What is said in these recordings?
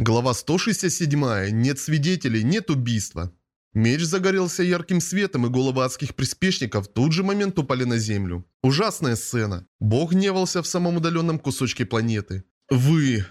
Глава 167. Нет свидетелей, нет убийства. Меч загорелся ярким светом, и головы адских приспешников в тот же момент упали на землю. Ужасная сцена. Бог гневался в самом удаленном кусочке планеты. «Вы!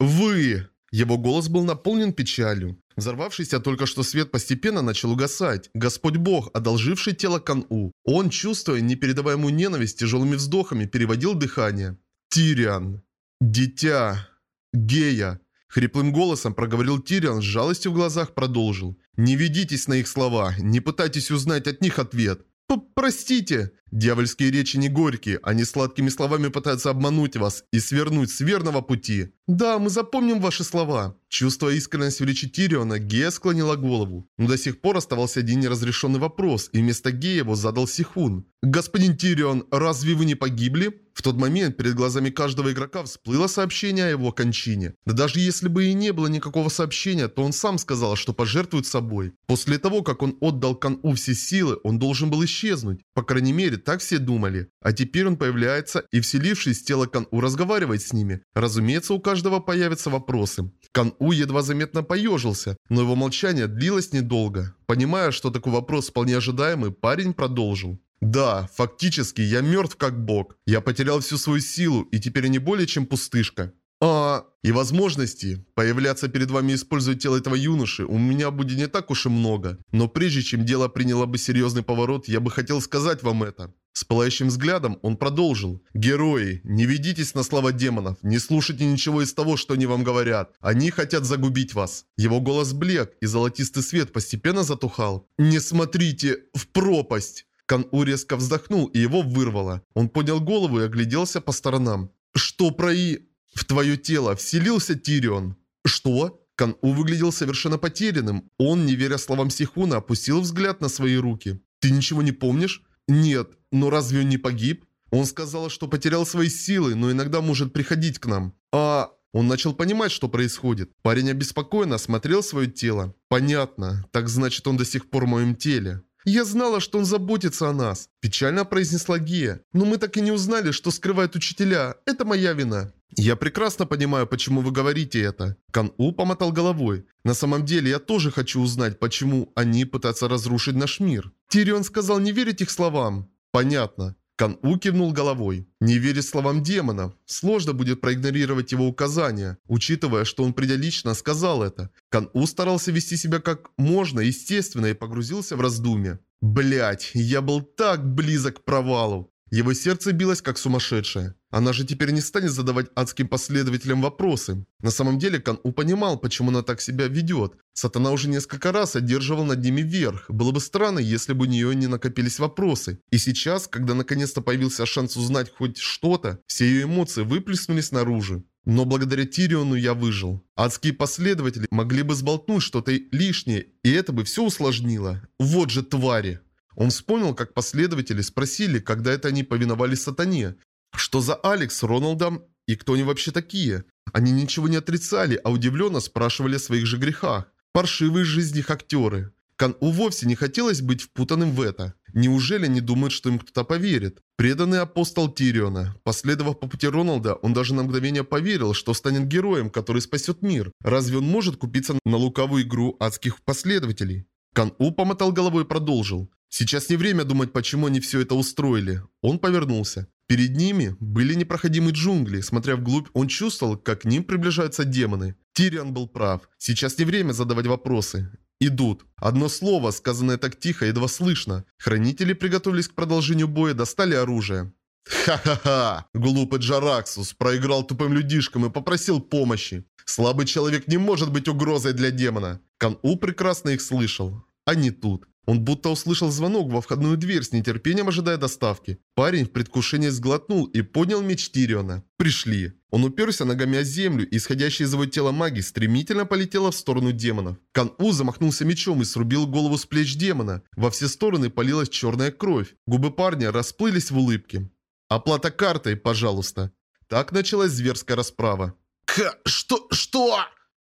Вы!» Его голос был наполнен печалью. Взорвавшийся только что свет постепенно начал угасать. Господь Бог, одолживший тело Кан-У. Он, чувствуя непередаваемую ненависть, тяжелыми вздохами переводил дыхание. Тириан. Дитя. Гея. Хриплым голосом проговорил Тириан, с жалостью в глазах продолжил. «Не ведитесь на их слова, не пытайтесь узнать от них ответ. П «Простите!» Дьявольские речи не горькие, они сладкими словами пытаются обмануть вас и свернуть с верного пути. Да, мы запомним ваши слова. Чувствуя искренность в речи Тириона, Гея склонила голову. Но до сих пор оставался один неразрешенный вопрос, и вместо Гея его задал Сихун. «Господин Тирион, разве вы не погибли?» В тот момент перед глазами каждого игрока всплыло сообщение о его кончине. Да даже если бы и не было никакого сообщения, то он сам сказал, что пожертвует собой. После того, как он отдал Кан-У все силы, он должен был исчезнуть. По крайней мере, так все думали. А теперь он появляется и, вселившись в тело Кан-У, разговаривает с ними. Разумеется, у каждого появятся вопросы. Кан-У едва заметно поежился, но его молчание длилось недолго. Понимая, что такой вопрос вполне ожидаемый, парень продолжил. Да, фактически я мертв как бог. Я потерял всю свою силу и теперь не более чем пустышка. А, и возможности появляться перед вами использовать тело этого юноши у меня будет не так уж и много. Но прежде чем дело приняло бы серьезный поворот, я бы хотел сказать вам это. С пылающим взглядом он продолжил. «Герои, не ведитесь на слова демонов, не слушайте ничего из того, что они вам говорят. Они хотят загубить вас». Его голос блек, и золотистый свет постепенно затухал. «Не смотрите в пропасть!» Кан-У резко вздохнул, и его вырвало. Он поднял голову и огляделся по сторонам. «Что про и...» «В твое тело вселился Тирион». «Что?» Кан-У выглядел совершенно потерянным. Он, не веря словам Сихуна, опустил взгляд на свои руки. «Ты ничего не помнишь?» «Нет, но разве он не погиб?» Он сказал, что потерял свои силы, но иногда может приходить к нам. А... Он начал понимать, что происходит. Парень обеспокоенно осмотрел свое тело. Понятно. Так значит, он до сих пор в моем теле. «Я знала, что он заботится о нас», – печально произнесла Гия. «Но мы так и не узнали, что скрывают учителя. Это моя вина». «Я прекрасно понимаю, почему вы говорите это». Кан-У помотал головой. «На самом деле, я тоже хочу узнать, почему они пытаются разрушить наш мир». Тирион сказал не верить их словам. «Понятно. Кан-У кивнул головой. Не верит словам демона. Сложно будет проигнорировать его указания, учитывая, что он придя сказал это. Кан-У старался вести себя как можно, естественно, и погрузился в раздумья. Блять, я был так близок к провалу. Его сердце билось как сумасшедшее. Она же теперь не станет задавать адским последователям вопросы. На самом деле Кан-У понимал, почему она так себя ведет. Сатана уже несколько раз одерживал над ними верх. Было бы странно, если бы у нее не накопились вопросы. И сейчас, когда наконец-то появился шанс узнать хоть что-то, все ее эмоции выплеснулись наружу. Но благодаря Тириону я выжил. Адские последователи могли бы сболтнуть что-то лишнее, и это бы все усложнило. Вот же твари. Он вспомнил, как последователи спросили, когда это они повиновались сатане. Что за Алекс с Роналдом и кто они вообще такие? Они ничего не отрицали, а удивленно спрашивали о своих же грехах. Паршивые жизни их актеры. Кан-У вовсе не хотелось быть впутанным в это. Неужели не думают, что им кто-то поверит? Преданный апостол Тириона. Последовав по пути Роналда, он даже на мгновение поверил, что станет героем, который спасет мир. Разве он может купиться на луковую игру адских последователей? Кан-У помотал головой и продолжил. Сейчас не время думать, почему они все это устроили. Он повернулся. Перед ними были непроходимые джунгли. Смотря вглубь, он чувствовал, как к ним приближаются демоны. Тириан был прав. Сейчас не время задавать вопросы. Идут. Одно слово, сказанное так тихо, едва слышно. Хранители приготовились к продолжению боя, достали оружие. Ха-ха-ха! Глупый Джараксус проиграл тупым людишкам и попросил помощи. Слабый человек не может быть угрозой для демона. Кан-У прекрасно их слышал. Они тут. Он будто услышал звонок во входную дверь с нетерпением ожидая доставки. Парень в предвкушении сглотнул и поднял меч Тириона. Пришли. Он уперся ногами о землю, и исходящая из его тела магия стремительно полетела в сторону демонов. Кан-У замахнулся мечом и срубил голову с плеч демона. Во все стороны полилась черная кровь. Губы парня расплылись в улыбке. «Оплата картой, пожалуйста». Так началась зверская расправа. «Ха, что, что?»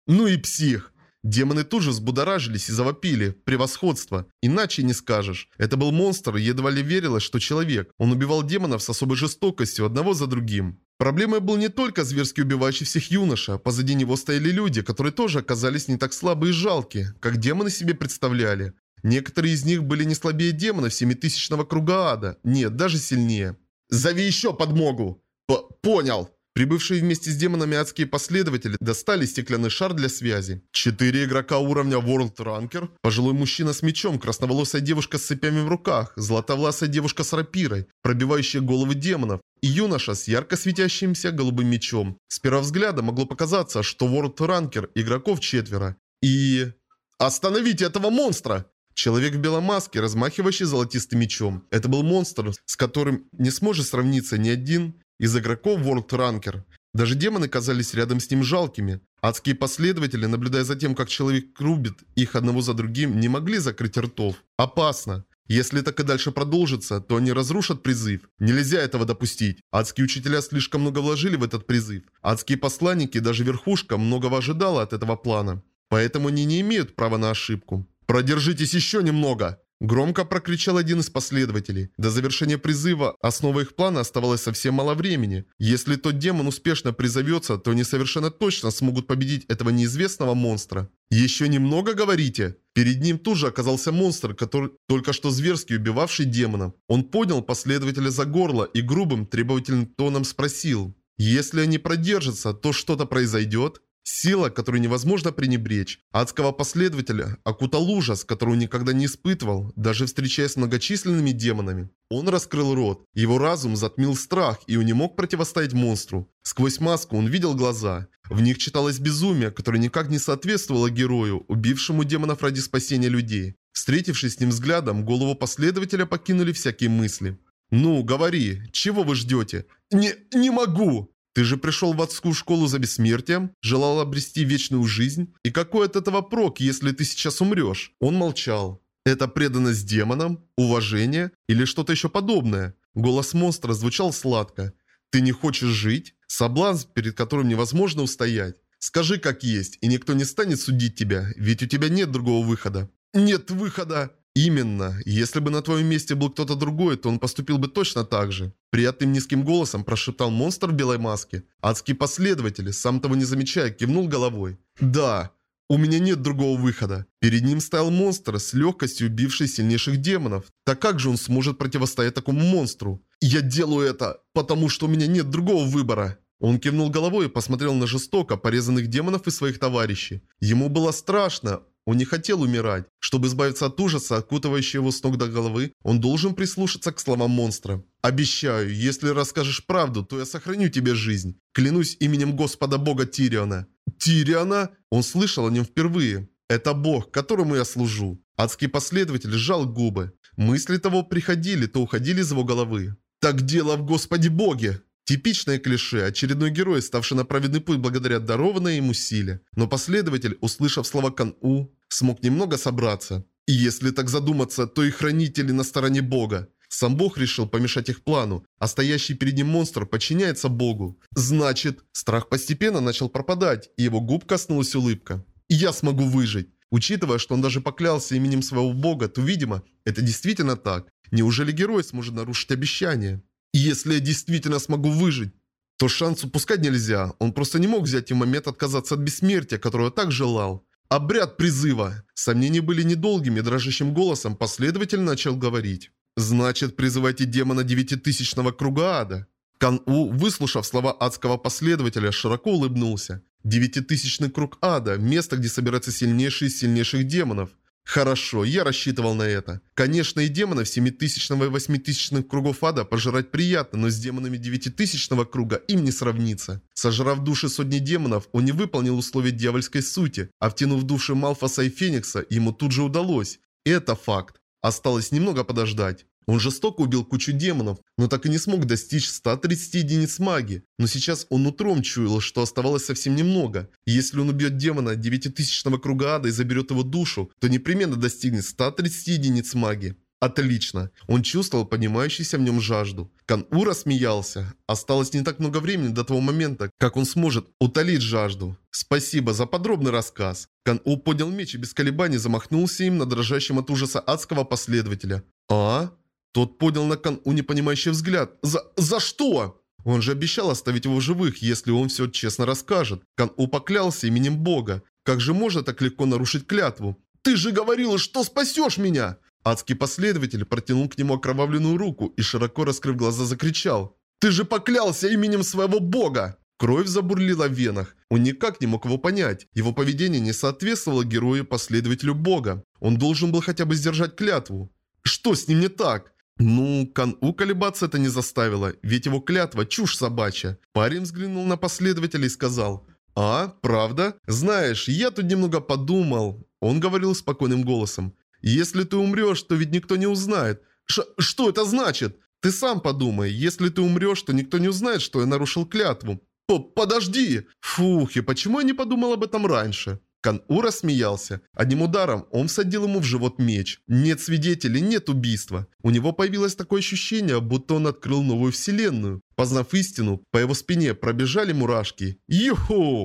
«Ну и псих!» Демоны тут же взбудоражились и завопили. Превосходство. Иначе не скажешь. Это был монстр, едва ли верилось, что человек. Он убивал демонов с особой жестокостью, одного за другим. Проблемой был не только зверски убивающий всех юноша, позади него стояли люди, которые тоже оказались не так слабы и жалки, как демоны себе представляли. Некоторые из них были не слабее демонов семитысячного круга ада, нет, даже сильнее. «Зови еще подмогу!» П «Понял!» Прибывшие вместе с демонами адские последователи достали стеклянный шар для связи. Четыре игрока уровня World Ranker, пожилой мужчина с мечом, красноволосая девушка с цепями в руках, златовласая девушка с рапирой, пробивающая головы демонов, и юноша с ярко светящимся голубым мечом. С первого взгляда могло показаться, что World Ranker игроков четверо. И... «Остановите этого монстра!» Человек в белом маске, размахивающий золотистым мечом. Это был монстр, с которым не сможет сравниться ни один из игроков World Ranker. Даже демоны казались рядом с ним жалкими. Адские последователи, наблюдая за тем, как человек рубит их одного за другим, не могли закрыть ртов. Опасно. Если так и дальше продолжится, то они разрушат призыв. Нельзя этого допустить. Адские учителя слишком много вложили в этот призыв. Адские посланники, даже верхушка, многого ожидала от этого плана. Поэтому они не имеют права на ошибку. «Продержитесь еще немного!» Громко прокричал один из последователей. До завершения призыва основа их плана оставалось совсем мало времени. Если тот демон успешно призовется, то они совершенно точно смогут победить этого неизвестного монстра. «Еще немного, говорите?» Перед ним тут же оказался монстр, который только что зверски убивавший демона. Он поднял последователя за горло и грубым, требовательным тоном спросил. «Если они продержатся, то что-то произойдет?» Сила, которой невозможно пренебречь. Адского последователя окутал ужас, который он никогда не испытывал, даже встречаясь с многочисленными демонами. Он раскрыл рот. Его разум затмил страх, и он не мог противостоять монстру. Сквозь маску он видел глаза. В них читалось безумие, которое никак не соответствовало герою, убившему демонов ради спасения людей. Встретившись с ним взглядом, голову последователя покинули всякие мысли. «Ну, говори, чего вы ждете?» «Не, не могу!» Ты же пришел в адскую школу за бессмертием, желал обрести вечную жизнь. И какой от этого прок, если ты сейчас умрешь? Он молчал. Это преданность демонам? Уважение? Или что-то еще подобное? Голос монстра звучал сладко. Ты не хочешь жить? Соблазн, перед которым невозможно устоять. Скажи как есть, и никто не станет судить тебя, ведь у тебя нет другого выхода. Нет выхода! Именно. Если бы на твоем месте был кто-то другой, то он поступил бы точно так же. Приятным низким голосом прошептал монстр в белой маске. Адский последователь, сам того не замечая, кивнул головой. Да, у меня нет другого выхода. Перед ним стоял монстр, с легкостью убивший сильнейших демонов. Так как же он сможет противостоять такому монстру? Я делаю это, потому что у меня нет другого выбора. Он кивнул головой и посмотрел на жестоко порезанных демонов и своих товарищей. Ему было страшно, он не хотел умирать. Чтобы избавиться от ужаса, окутывающего его с ног до головы, он должен прислушаться к словам монстра. «Обещаю, если расскажешь правду, то я сохраню тебе жизнь. Клянусь именем Господа Бога Тириона». «Тириона?» Он слышал о нем впервые. «Это Бог, которому я служу». Адский последователь сжал губы. Мысли того приходили, то уходили из его головы. «Так дело в Господе Боге!» Типичное клише, очередной герой, ставший на праведный путь благодаря дарованной ему силе. Но последователь, услышав слова Кан-У, смог немного собраться. И если так задуматься, то и хранители на стороне Бога. Сам Бог решил помешать их плану, а стоящий перед ним монстр подчиняется Богу. Значит, страх постепенно начал пропадать, и его губ коснулась улыбка. Я смогу выжить. Учитывая, что он даже поклялся именем своего бога, то, видимо, это действительно так. Неужели герой сможет нарушить обещание? И если я действительно смогу выжить, то шанс упускать нельзя. Он просто не мог взять в момент отказаться от бессмертия, которого так желал. Обряд призыва. Сомнения были недолгими, дрожащим голосом последователь начал говорить. Значит, призывайте демона девятитысячного круга ада. Кан-У, выслушав слова адского последователя, широко улыбнулся. Девятитысячный круг ада – место, где собираются сильнейшие из сильнейших демонов. Хорошо, я рассчитывал на это. Конечно, и демонов 7000 и 8000 кругов ада пожирать приятно, но с демонами 9000 круга им не сравнится. Сожрав души сотни демонов, он не выполнил условия дьявольской сути, а втянув души Малфаса и Феникса, ему тут же удалось. это факт. Осталось немного подождать. Он жестоко убил кучу демонов, но так и не смог достичь 130 единиц магии. Но сейчас он утром чуял, что оставалось совсем немного. И если он убьет демона 9000 круга ада и заберет его душу, то непременно достигнет 130 единиц магии. Отлично. Он чувствовал поднимающуюся в нем жажду. Кан-У рассмеялся. Осталось не так много времени до того момента, как он сможет утолить жажду. Спасибо за подробный рассказ. Кан-У поднял меч и без колебаний замахнулся им на дрожащем от ужаса адского последователя. А? Тот поднял на Кан-У непонимающий взгляд. «За... за что?» Он же обещал оставить его в живых, если он все честно расскажет. Кан-У поклялся именем Бога. Как же можно так легко нарушить клятву? «Ты же говорил, что спасешь меня!» Адский последователь протянул к нему окровавленную руку и, широко раскрыв глаза, закричал. «Ты же поклялся именем своего бога!» Кровь забурлила в венах. Он никак не мог его понять. Его поведение не соответствовало герою-последователю бога. Он должен был хотя бы сдержать клятву. Что с ним не так? Ну, Кан-У колебаться это не заставило, ведь его клятва – чушь собачья. Парень взглянул на последователя и сказал, «А, правда? Знаешь, я тут немного подумал». Он говорил спокойным голосом. «Если ты умрешь, то ведь никто не узнает». Ш «Что это значит?» «Ты сам подумай, если ты умрешь, то никто не узнает, что я нарушил клятву». П «Подожди!» Фух, и почему я не подумал об этом раньше? Кан-У рассмеялся. Одним ударом он всадил ему в живот меч. Нет свидетелей, нет убийства. У него появилось такое ощущение, будто он открыл новую вселенную. Познав истину, по его спине пробежали мурашки. Юху!